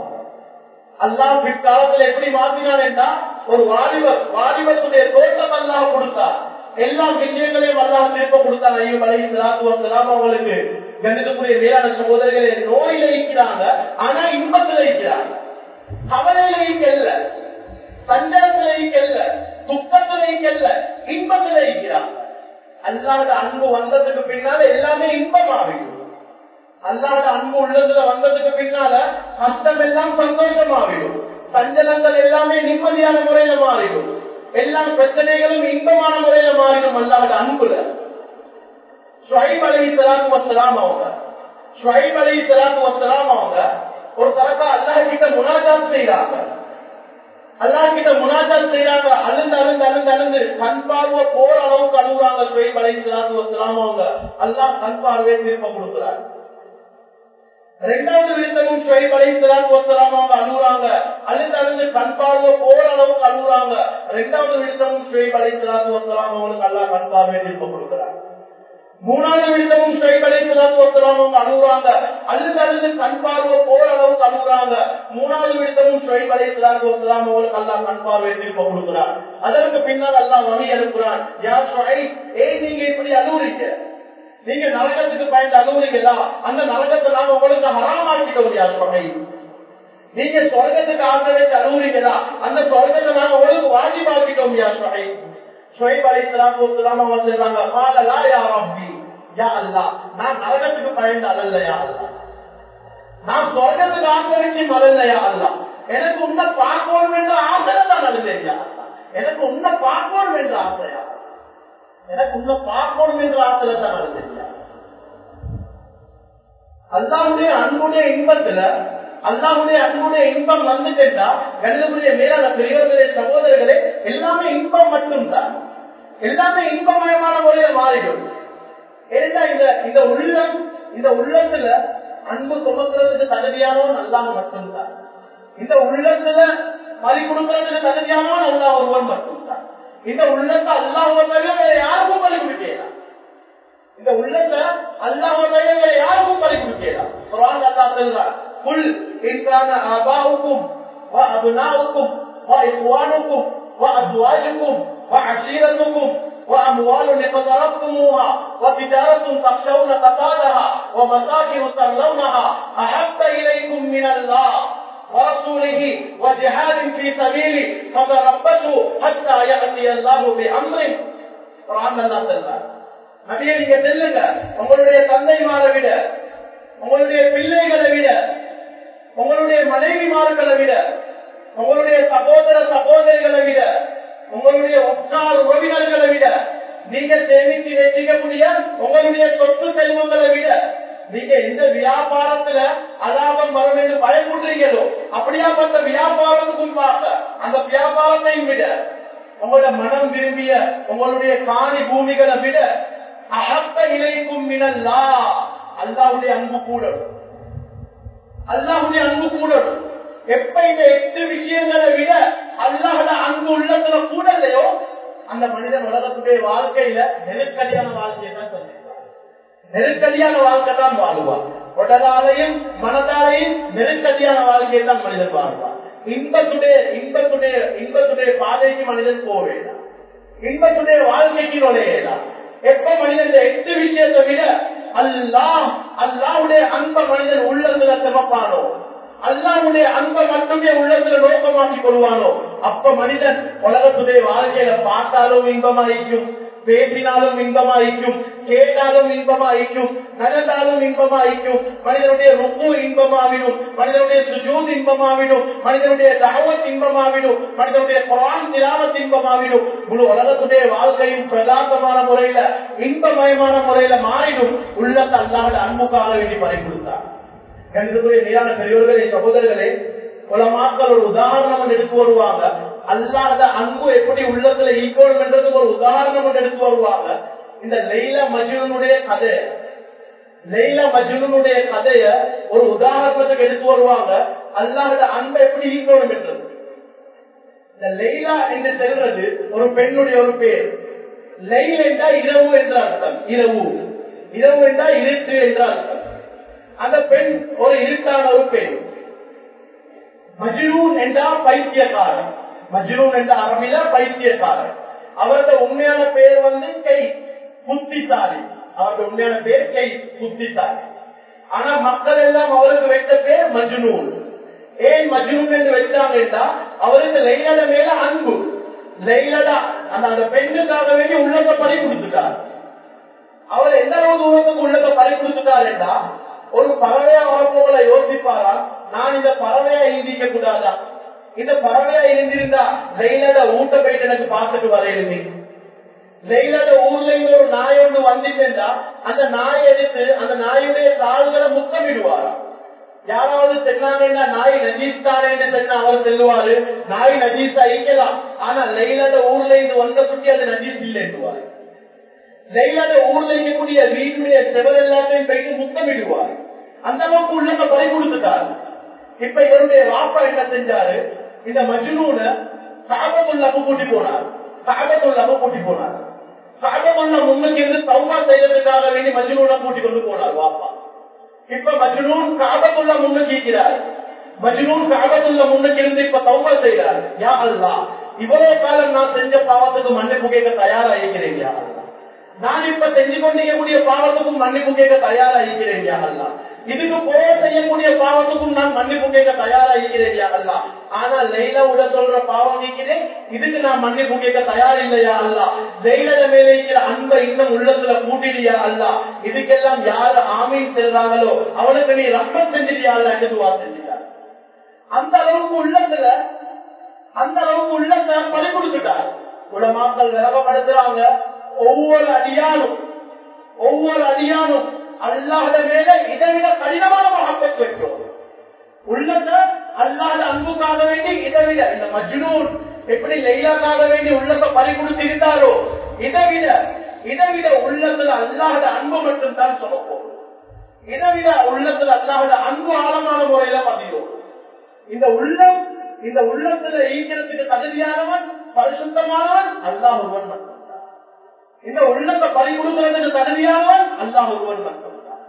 அல்லா பிற்காலத்தில் எப்படி மாற்றினான் என்றால் ஒரு வாலிபர் வாலிபத்துடைய தோட்டம் அல்லாஹ் கொடுத்தார். எல்லா விஷயங்களையும் அல்லாஹ் திருப்ப கொடுத்தார். ஐயோ அலை சலாத்து அவங்களுக்கு கணிதத்துக்குரிய மேலான சகோதரர்களே நோயில இருக்கிறாங்க ஆனா இன்பத்தில் இருக்கிறாங்க. கவலையில இருக்கல்ல சஞ்சலத்துல இருக்கல்ல துக்கத்துல இருக்கல்ல இன்பத்துல இருக்கிறாங்க. அல்லாத அன்பு வந்ததுக்கு பின்னால எல்லாமே இன்பமாகும் அல்லாத அன்பு உள்ளதுல வந்ததுக்கு பின்னால கஷ்டம் எல்லாம் சந்தோஷமாகிடும் சஞ்சலங்கள் எல்லாமே நிம்மதியான முறையில மாறிடும். எல்லா பிரச்சனைகளும் இன்பமான முறையில மாறிடும் அல்லாத அன்புல. ஸ்வைப் அலி சலாத்து வசலாம் அவங்க. ஸ்வைப் அலி சலாத்து வசலாம் அவங்க ஒரு தரப்பா அல்லாஹ் கிட்ட முனாஜாத் செய்யறாங்க அல்லாஹ் கிட்ட முனாஜாத் செய்யறாங்க அழுந்து அழுந்து அழுந்து அழுந்து கண் பார்வை போற அளவுக்கு அழுகுறாங்க ஸ்வைப் அலி சலாத்து வசலாம் அவங்க. அல்லாஹ் கண் பார்வையை திருப்ப கொடுக்குறாங்க ரெண்டாவது விருத்தமும் ஷுவைப் அலைஹிஸ்ஸலாத்து வஸ்ஸலாம் அவங்க அழுகுறாங்க அல்லது அழுது கண் பார்வை போற அளவுக்கு அழுகுறாங்க ரெண்டாவது விருத்தமும் ஷுவைப் அலைஹிஸ்ஸலாத்து வஸ்ஸலாம் அவங்களுக்கு அல்லாஹ் கண் பார்வை திருப்ப கொடுக்குறாங்க மூணாவது விருத்தமும் ஷுவைப் அலைஹிஸ்ஸலாத்து வஸ்ஸலாம் அவங்க அழுகுறாங்க அழுது அழுது கண் பார்வை போற அளவுக்கு அழுகுறாங்க மூணாவது விருத்தமும் ஷுவைப் அலைஹிஸ்ஸலாத்து வஸ்ஸலாம் அவங்களுக்கு அல்லாஹ் கண் பார்வை திருப்ப கொடுக்குறான். அதற்கு பின்னால் அல்லாஹ் வழி அனுப்புறான் யா ஷுவைப் ஏன் நீங்க இப்படி அழுகுறீங்க நீங்க நரகத்துக்கு பயந்து அனுமதிங்களா அந்த நரகத்தை நாங்க உங்களுக்கு ஹராமாக்கிட்ட முடியாது பகை நீங்க சொர்க்கத்துக்கு ஆசை வச்சு அனுமதிங்களா அந்த சொர்க்கத்தை நாங்க உங்களுக்கு வாஜிபாக்கிட்டோம் முடியாது பகை ஷுவைப் அலைஹிஸ்ஸலாம் வஸலாம் அவங்க சொல்றாங்க காலலா யா ரப்பி. யா அல்லாஹ் நான் நரகத்துக்கு பயந்து அல்ல யா அல்லாஹ். நான் சொர்க்கத்துக்கு ஆசை வச்சு மலல்ல யா அல்லா எனக்கு உன்னை பார்க்கணும் என்ற ஆசை தான் அழுதேன் எனக்கு உன்னை பார்க்கணும் என்ற ஆசையா எனக்கு உன்னை பார்க்கணும் என்ற ஆசையில தான் அழுதேன் அல்லாவுடைய அன்புடைய இன்பத்துல அல்லாவுடைய அன்புடைய இன்பம் வந்து கேட்டா கணிதமுடைய மேலான பெரியவர்களே சகோதரர்களே எல்லாமே இன்பம் மட்டும்தான். எல்லாமே இன்பமயமான முறையில் மாறிடும். ஏன்னா இந்த இந்த உள்ளம் இந்த உள்ளத்துல அன்பு சுமக்கிறதுக்கு தகுதியானவன் அல்லாம மட்டும்தான். இந்த உள்ளத்துல பறி கொடுக்கிறதுக்கு தகுதியானவன் அல்லா ஒருவன் மட்டும். இந்த உள்ளத்தை அல்லாஹ் வேற யாருக்கும் பறி கொடுக்கலாம் இந்த உள்ளத்தை அல்லாஹ் வேற யாருக்கும் பறி கொடுக்கலாம் குரான் அல்லாஹ் சொல்றார் குல் இன்கான ஆபாவுக்கும் وأبناؤكم وإخوانكم وأزواجكم وعشيرتكم وأموال اقترفتموها وتجارة تخشون قتالها ومساكن ترضونها أحب إليكم من الله ورسوله وجهاد في سبيله فتربصوا حتى يأتي الله بأمره قرآن الله சொல்றார் நபியை நீங்க செல்லுங்க உங்களுடைய தந்தைமாரை விட உங்களுடைய பிள்ளைகளை விட உங்களுடைய மனைவிமார்களை விட உங்களுடைய சகோதர சகோதரிகளை விட உங்களுடைய உற்றார் உறவினர்களை விட நீங்க சேமித்து வச்சுக்கக்கூடிய உங்களுடைய சொத்து செல்வங்களை விட நீங்க எந்த வியாபாரத்துல அலாபம் வரும் என்று பயப்படுறீங்களோ அப்படியாப்பட்ட வியாபாரத்துக்கும் பார்த்த அந்த வியாபாரத்தையும் விட உங்களோட மனம் விரும்பிய உங்களுடைய காணி பூமிகளை விட அகத்த இலைக்கும் மினல்லா அல்லாவுடைய அன்பு கூடணும். அல்லாவுடைய அன்பு கூடணும். எப்ப இந்த எட்டு விஷயங்களை விட அல்லாஹோட அன்பு உள்ளத்துல கூட இல்லையோ அந்த மனிதன் உலகத்துடைய வாழ்க்கையில நெருக்கடியான வாழ்க்கையை தான் சொல்லுங்க நெருக்கடியான வாழ்க்கை தான் வாழ்வார். உடலாலையும் மனதாலையும் நெருக்கடியான வாழ்க்கையை தான் மனிதன் வாழ்வார். இன்பத்துடைய இன்பத்துடைய இன்பத்துடைய பாதைக்கு மனிதன் போக வேண்டாம் இன்பத்துடைய வாழ்க்கைக்கு நுழையலாம் எப்ப மனிதன் எட்டு விஷயத்தை விட அல்லா அல்லாவுடைய அன்ப மனிதன் உள்ளத்துல சிறப்பானோ அல்லாவுடைய அன்ப மட்டுமே உள்ளத்துல நோக்கமாக்கி கொள்வானோ? அப்ப மனிதன் உலகத்துடைய வாழ்க்கையில பார்த்தாலும் இன்பமாയിരിക്കും பேசினாலும் இன்பமாയിരിக்கும் கேட்டாலும் இன்பமாயிக்கும் நடந்தாலும் இன்பமாயிக்கும் மனிதனுடைய ருக்கு இன்பமாவிடும் மனிதனுடைய சுஜூத் இன்பமாவிடும் மனிதனுடைய தகவல் இன்பமாவிடும் மனிதனுடைய குரான் திலாவத் இன்பமாவிடும் முழு உலகத்துடைய வாழ்க்கையும் பிரதாந்தமான முறையில இன்பமயமான முறையில மாறிடும் உள்ளத்தை அல்லாத அன்புக்காக வேண்டி பறிக்கொடுத்தார் கண்டிப்பாக நிலான பெரியவர்களே சகோதரர்களே பல மாக்கள் ஒரு உதாரணம் எடுத்து வருவாங்க அல்லாத அன்பு எப்படி உள்ளத்துல ஈக்குவல் பண்றதுக்கு ஒரு உதாரணம் எடுத்து வருவாங்க இந்த லெய்ல மஜ்னுடைய கதை லெய்ல மஜ்னுடைய கதைய ஒரு உதாரணத்துக்கு எடுத்து வருவாங்க. அல்லாத அன்பை எப்படி ஈர்க்கணும் என்றது? இந்த லெய்லா என்று சொல்றது ஒரு பெண்ணுடைய ஒரு பேர். லெயில் என்றால் இரவு என்ற அர்த்தம் இரவு. இரவு என்றால் இருட்டு என்ற அர்த்தம். அந்த பெண் ஒரு இருட்டான ஒரு பெண் மஜ்னூன் என்றால் பைத்தியக்காரன். மஜ்னூன் என்ற அரபில பைத்தியக்காரன். அவரது உண்மையான பேர் வந்து கை புத்திசாலி அவருடைய உண்மையான பேர் கை புத்திசாலி ஆனா மக்கள் எல்லாம் அவருக்கு வைத்த பேர் மஜ்னூன். ஏன் மஜ்னூன் என்று வச்சாங்கன்னா அவருக்கு லைலட மேல அன்பு. லைலடா அந்த அந்த பெண்ணுக்காக வேண்டி உள்ளத்தை பறி கொடுத்துட்டார். அவர் எந்த அளவு தூரத்துக்கு உள்ளத்தை பறி கொடுத்துட்டார் என்றா ஒரு பறவையா வரப்போல யோசிப்பாரா? நான் இந்த பறவையா எழுதிக்க கூடாதா? இந்த பறவையா இருந்திருந்தா லைலட ஊட்ட போயிட்டு எனக்கு பார்த்துட்டு வரையுமே லைலட ஊர்ல ஒரு நாய் ஒன்று வந்துட்டா அந்த நாயை எடுத்து அந்த நாயுடைய கால்களை முத்தமிடுவாரா. யாராவது சென்னாங்கன்னா நாய் நஜீஸ் தானே சொன்னா அவர் செல்லுவாரு நாய் நஜீஸா இருக்கலாம் ஆனா லைலட ஊர்ல இருந்து வந்த குட்டி அது நஜீஸ் இல்லைன்னுவாரு லைலாத ஊர்ல இருக்கக்கூடிய வீட்டுடைய செவல் எல்லாத்தையும் போயிட்டு முத்தமிடுவார். அந்த அளவுக்கு உள்ளங்க பறி கொடுத்துட்டாரு. இப்ப இவருடைய வாப்பா என்ன செஞ்சாரு? இந்த மஜ்னூன சாபத்துள்ளாம கூட்டி போனார். சாபத்துள்ளாம கூட்டி போனார். சாபத்துள்ள முன்னுக்கு இருந்து சௌமா செய்யறதுக்காக வேண்டி மஜ்னூனை கூட்டி கொண்டு போனார் வாப்பா. இப்ப மஜ்னூன் காபத்துள்ள முன்னுக்கு இருக்கிறார். மஜ்னூன் காபத்துள்ள முன்னுக்கு இருந்து இப்ப சௌமா செய்கிறார். யா அல்லா இவ்வளவு காலம் நான் செஞ்ச பாவத்துக்கு மன்னிப்பு கேட்க தயாரா இருக்கிறேன் யா அல்லா நான் இப்ப செஞ்சு கொண்டிருக்கக்கூடிய பாவத்துக்கும் மன்னிப்பு கேட்க தயாரா இருக்கிறேன் யாரெல்லாம் அல்லா. இதுக்கு போக செய்யக்கூடிய பாவத்துக்கும் நான் மன்னிப்பு கேட்க தயாரா இருக்கிறேன் யா அல்லா. ஆனா லைலா உட சொல்ற பாவம் இருக்கிறேன் இதுக்கு நான் மன்னிப்பு கேட்க தயார் இல்லையா அல்லா. லைலட மேல இருக்கிற அன்பை இன்னும் உள்ளத்துல கூட்டிடியா அல்லா. இதுக்கெல்லாம் யாரு ஆமீன் செல்றாங்களோ அவனுக்கு நீ ரத்தம் செஞ்சிட்டியா அல்ல என்று செஞ்சிட்டார். அந்த அளவுக்கு உள்ளத்துல அந்த அளவுக்கு உள்ளத்தை பறி கொடுத்துட்டார். உலமாக்கள் விளவப்படுத்துறாங்க ஒவ்வொரு அடியானும் ஒவ்வொரு அடியானும் அல்லாத மேல இதை விட கடினமான மகப்பத் வைக்கும் உள்ளத்தை அல்லாத அன்பு அன்புக்காக வேண்டி இதை விட இந்த மஜ்னூன் எப்படி லைலாக்காக வேண்டி உள்ளத்தை பறி கொடுத்து இருந்தாரோ இதை விட இதை விட உள்ளத்துல அல்லாத அன்பு மட்டும் தான் சொல்ல போகும் இதை விட உள்ளத்துல அல்லாத அன்பு ஆழமான முறையில பதியும். இந்த உள்ளம் இந்த உள்ளத்துல ஈக்கிறதுக்கு தகுதியானவன் பரிசுத்தமானவன் அல்லாஹ் ஒருவன் இந்த உள்ளத்தை பறி கொடுக்கிறதுக்கு தகுதியானவன் அல்லாஹ் ஒருவன் மட்டும்தான்.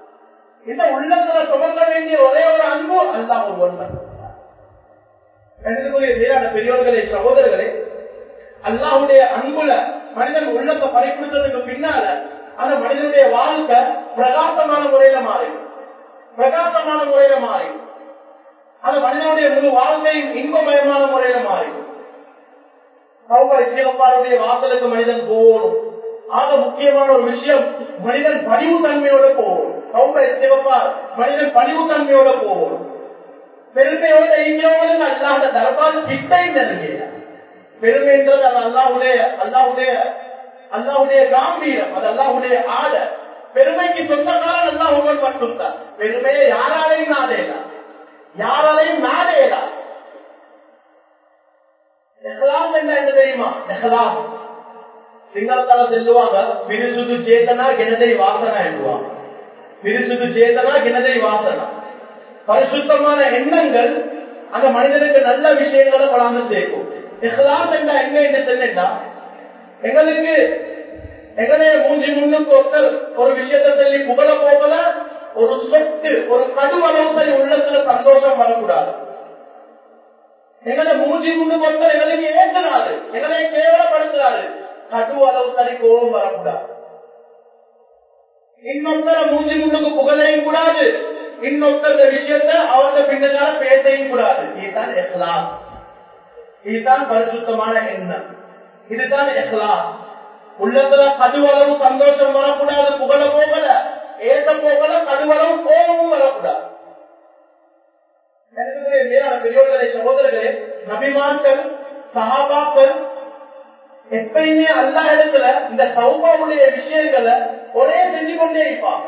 இந்த உள்ளத்துல சுமக்க வேண்டிய ஒரே ஒரு அன்பு அல்லாஹ் ஒருவன் மட்டும்தான். பெரியோர்களே சகோதரர்களே அல்லாஹுடைய அன்புல மனிதன் உள்ளத்தை பறி கொடுத்ததுக்கு பின்னால அந்த மனிதனுடைய வாழ்க்கை பிரகாசமான முறையில மாறிடும். பிரகாசமான முறையில மாறிடும். அந்த மனிதனுடைய முழு வாழ்க்கையும் இன்பமயமான முறையில மாறிடும். சௌகரிய வாசலுக்கு மனிதன் போகணும். ஆக முக்கியமான ஒரு விஷயம் மனிதன் பணிவு தன்மையோட போவோம் மனிதன் பணிவு தன்மையோட போவோம். பெருமையோட எங்கேயோடு அல்லாத தரப்பால் கிட்டை நெருங்கிய பெருமைன்றது அது அல்லாவுடைய அல்லாவுடைய அல்லாவுடைய காம்பீரம் அது அல்லாவுடைய ஆட. பெருமைக்கு சொந்தக்காரன் அல்லாஹ் ஒருவன் மட்டும்தான். பெருமையை யாராலையும் நாடேலாம் யாராலையும் நாடேலாம் தெரியுமா? எஹ்லாம் சிங்களத்தால செல்லுவாங்க பிரிசுது சேத்தனா கிணதை வாசனா எழுதுவாங்க பிரிசுது சேத்தனா கிணதை வாசனா பரிசுத்தமான எண்ணங்கள் அந்த மனிதனுக்கு நல்ல விஷயங்களை வளர்ந்து சேர்க்கும் இஸ்லாம் என்ற எங்க என்ன சொன்னா எங்களுக்கு எங்களைய மூஞ்சி முன்னுக்கு ஒருத்தர் ஒரு விஷயத்தை சொல்லி புகழ போகல ஒரு சொட்டு ஒரு கடுவளவு உள்ளத்துல சந்தோஷம் வரக்கூடாது எங்களை மூஞ்சி முன்னுக்கு ஒருத்தர் எங்களுக்கு ஏற்றினாரு எங்களை கேவலப்படுத்துறாரு கடு அளவு சரி கோபம் வரக்கூடாது. இன்னொருத்தர மூஞ்சி முன்னுக்கு புகழையும் கூடாது. இன்னொருத்தர விஷயத்த அவங்க பின்னால பேசையும் கூடாது. இதுதான் எஸ்லாம் இதுதான் பரிசுத்தமான எண்ணம். இதுதான் எஸ்லாம் உள்ளத்துல கடுவளவு சந்தோஷம் வரக்கூடாது புகழ போகல ஏத போகல கடுவளவு கோபமும் வரக்கூடாது. பெரியோர்களே சகோதரர்களே நபிமான்கள் சகாபாக்கள் எப்பயுமே அல்லா இடத்துல இந்த சௌபாவுடைய விஷயங்களை ஒரே செஞ்சு கொண்டே இருப்பாங்க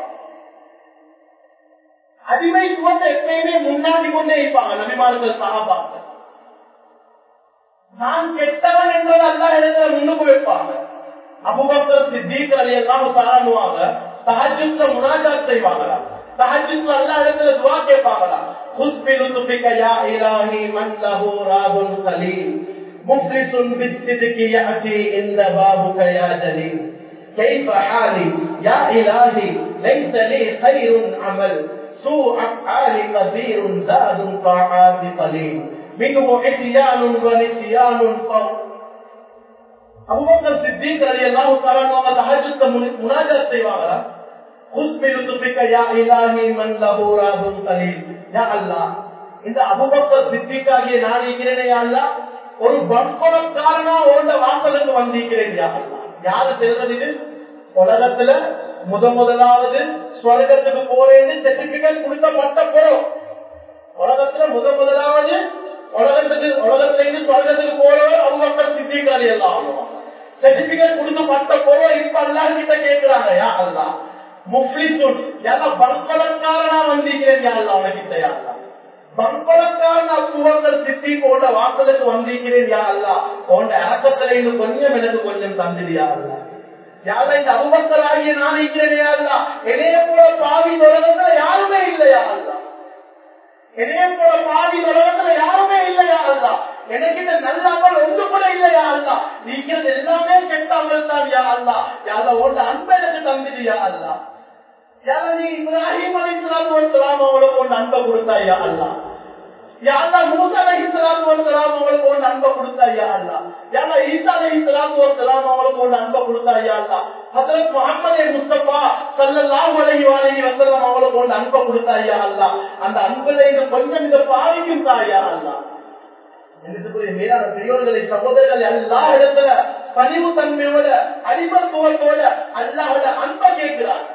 அடிமைத்துவத்தை எப்பயுமே முன்னாடி கொண்டே இருப்பாங்க நபிமான்கள் சகாபாக்கள் நான் கெட்டவன் என்பது அல்லா இடத்துல முன்னுக்கு வைப்பாங்க. அபுபக்கர் சித்திக் அலி எல்லாம் தாராடுவாங்க தஹஜுத்த முனாஜாத் செய்வாங்களா? தஹஜுத்த அல்லா இடத்துல துவா கேட்பாங்களா? குஸ்பிலு துபிக இராணி இலாஹி மன் ராகுல் கலீல். مفلس بالصدق يأتي إن بابك يا جليل كيف حالي يا إلهي ليس لي خير عمل سوء أفعال كثير زاد طاعات قليل منه عصيان ونسيان فوق அபுபக்கர் சித்திக் ரலியல்லாஹு தஆலா அவங்க தஹஜ்ஜுத் முனாஜத் செய்வாங்களா குஸ் பி லுத்ஃபிக யா இலாஹி மன் லஹு ராதுன் கலீல் யா அல்லாஹ் இந்த அபுபக்கர் சித்திக் ஆகிய நான் இருக்கிறேனே யா அல்லாஹ் ஒரு பண்பணக்காரனா ஓண்ட வாசலுக்கு வந்திருக்கிறேன் யா யாரு தெரிஞ்சது உலகத்துல முத முதலாவது ஸ்வர்க்கத்துக்கு போறேன்னு சர்டிபிகேட் கொடுக்கப்பட்ட போறோம் உலகத்துல முத முதலாவது உலகத்துக்கு உலகத்துல இருந்து போறவர் அவங்க சித்திக் ரலியல்லாஹு எல்லாம் சர்டிபிகேட் கொடுக்கப்பட்ட போறோம் இப்ப எல்லாரும் கிட்ட கேட்கிறாங்க யா அல்லா முஃப்லிசுன் ஏன்னா பண்பணக்காரனா வந்திருக்கிறேன் யா அல்லா உனக்கிட்ட யா அல்லா பர்பலக்காரன் அப்புவங்கள் சித்தி போன்ற வாசலுக்கு வந்திருக்கிறேன் யா அல்ல. உன் இறக்கத்துல இருந்து கொஞ்சம் எனக்கு கொஞ்சம் தந்திரியா அல்ல. யாரா இந்த அபுபக்கர் ஆகிய நான் இருக்கிறேன் யா அல்லா. என்னைய போல பாவி உலகத்துல யாருமே இல்லையா அல்லா. என்னைய போல பாவி உலகத்துல யாருமே இல்லையா அல்லா. எனக்கு இந்த நல்ல அமல் ஒன்று கூட இல்லையா அல்லா. நீக்கிறது எல்லாமே கெட்ட அமல் தான் யா அல்லா. யாரா உன் அன்பை எனக்கு தந்துடியா அல்லா. யாரா நீ இப்ராஹிம் அலைஹிஸ்ஸலாம் வஸலாம் அவங்களுக்கு உன் அன்பை கொடுத்தா யா அல்லா யா அல்லா மூசா அலைஹிஸ்ஸலாம் வஸலாம் அவங்களுக்கு உன் அன்பை கொடுத்தா யா அல்லா யாரா ஈசா அலைஹிஸ்ஸலாம் வஸலாம் அவங்களுக்கு உன் அன்பை கொடுத்தா யா அல்லா ஹஜ்ரத் முஹம்மது முஸ்தபா ஸல்லல்லாஹு அலைஹி வஸல்லம் வஸல்லம் அவங்களுக்கு உன் அன்பை கொடுத்தா யா அந்த அன்புல இந்த கொஞ்சம் இந்த பாவிக்கும் தா யா அல்லா மீதான பெரியோர்களை சகோதரர்கள் எல்லா இடத்துல பணிவு தன்மையோட அடிமத்துவத்தோட அல்லாஹோட அன்பை கேட்கிறார்.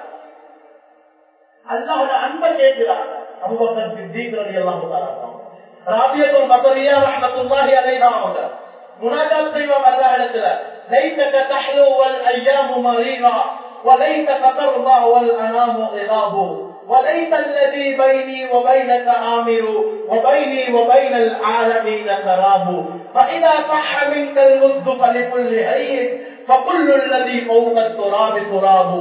அல்லாஹோட அன்பை கேட்கிறார். அபுபக்கர் சித்திக் ரலியல்லாஹு தஆலா ராபியத்துல் பத்ரியா ரஹ்மத்துல்லாஹி அலைஹா அவங்க முனாஜாத் செய்வாங்க அல்லாஹ் இடத்துல லைத்தக தஹ்லு வல் அய்யாமு மரீரா وليتك ترضى والأنام غضاب وليس الذي بيني وبينك آمر وبيني وبين العالمين سراب فإذا صح منك الود فلكل حي فكل الذي فوق التراب تراب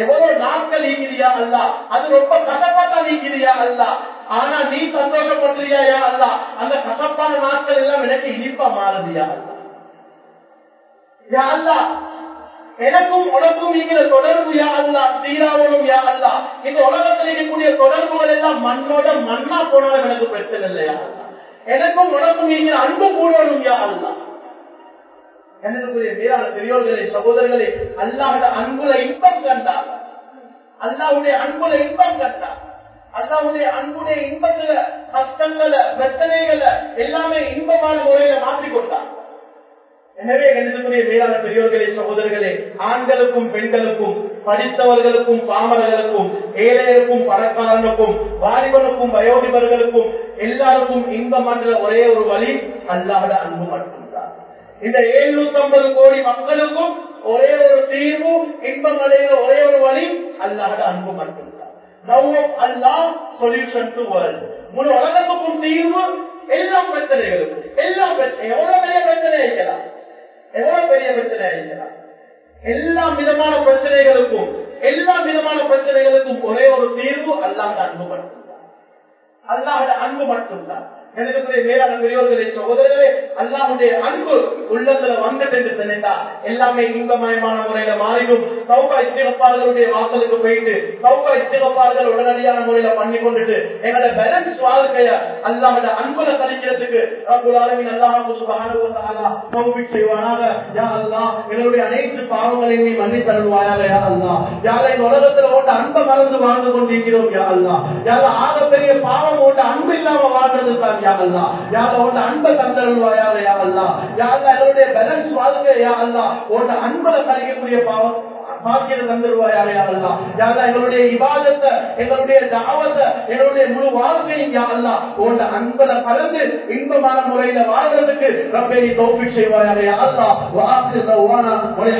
எவ்வளவு நாட்கள் இருக்கிறியா அல்லா அது ரொம்ப கசப்பாட்டா இருக்கிறியா அல்லா ஆனா நீ சந்தோஷப்பட்டியா யா அல்லா அந்த கசப்பான நாட்கள் எல்லாம் எனக்கு இனிப்பா மாறுதியா அல்லா யா அல்லா எனக்கும் உனக்கும் இருக்கிற தொடர்பு யா அல்லா ஸ்ரீராமனும் யா அல்லா இந்த உலகத்தில் இருக்கக்கூடிய தொடர்புகள் எல்லாம் மண்ணோட மண்ணா போனாலும் எனக்கு பிரச்சனை இல்லையா எனக்கும் உனக்கும் இருக்கிற அன்பு கூடணும் யா அல்லா பெரியோர்களே சகோதரர்களே அல்லாஹோட அன்புல இன்பம் கண்டார். அல்லாவுடைய அன்புல இன்பம் கண்டார். அல்லாவுடைய அன்புடைய இன்பத்துல கஷ்டங்களை பிரச்சனைகளை எல்லாமே இன்பமான முறையில மாற்றிக்கொண்டார் எனவே கணிதத்துடைய மேலான பெரியோர்களே சகோதரர்களே ஆண்களுக்கும் பெண்களுக்கும் படித்தவர்களுக்கும் பாமரர்களுக்கும் ஏழையருக்கும் பணக்காரனுக்கும் வாலிபனுக்கும் வயோதிபர்களுக்கும் எல்லாருக்கும் இன்பமான ஒரே ஒரு வழி அல்லாத அன்பு மட்டும். இந்த எழுநூத்தி ஐம்பது கோடி மக்களுக்கும் ஒரே ஒரு தீர்வு இன்பம் அடைகிற ஒரே ஒரு வழி அல்லாத அன்பு மட்டும்தான் அல்லாஹ் சொல்யூஷன் டு வேர்ல்ட் முழு உலகத்துக்கும் தீர்வு எல்லா பிரச்சனைகளுக்கும். எல்லா பிரச்சனை எவ்வளவு பெரிய பிரச்சனை இருக்கலாம்? எவ்வளவு பெரிய பிரச்சனை இருக்கலாம்? எல்லா விதமான பிரச்சனைகளுக்கும் எல்லா விதமான பிரச்சனைகளுக்கும் ஒரே ஒரு தீர்வு அல்லாத அன்பு மட்டும்தான் அல்லாத அன்பு மட்டும்தான் எனக்குரிய மேலான பெரியவர்களே சகோதரர்களே அல்லாவுடைய அன்பு உள்ளத்துல வந்துட்டு என்று சொன்னா எல்லாமே இன்பமயமான முறையில மாறிடும். சௌகா இஸ்திகப்பாளர்களுடைய வாசலுக்கு போயிட்டு சௌகா இஸ்திகப்பாளர்கள் உடனடியான முறையில பண்ணி கொண்டுட்டு எங்களோட பேலன்ஸ் வாழ்க்கைய அல்லாஹோட அன்புல கழிக்கிறதுக்கு ரப்புல் அல்லாஹ் செய்வானாக. யா அல்லாஹ் எங்களுடைய அனைத்து பாவங்களையும் நீ மன்னி தருவாயாக யா அல்லாஹ் யாரை உலகத்துல ஓட்ட அன்பை மறந்து வாழ்ந்து கொண்டிருக்கிறோம் யா அல்லாஹ். யா ஆக பெரிய பாவம் ஓட்ட அன்பு இல்லாம வாழ்றது தான் யா அல்லாஹ் யா அன்பை தந்தருள்வாயாக எங்களுடைய பேலன்ஸ் வாழ்க்கை அன்பை கழிக்கக்கூடிய பாவம் பாக்கியம் தந்துருவாயாக யா அல்லாஹ் எங்களுடைய இபாதத்தை எங்களுடைய தாவத்தை எங்களுடைய முழு வாழ்க்கையும் யா அல்லாஹ் உன்ட கலந்து இன்பமான முறையில வாழ்றதுக்கு ரப்பே நீ செய்வாயாக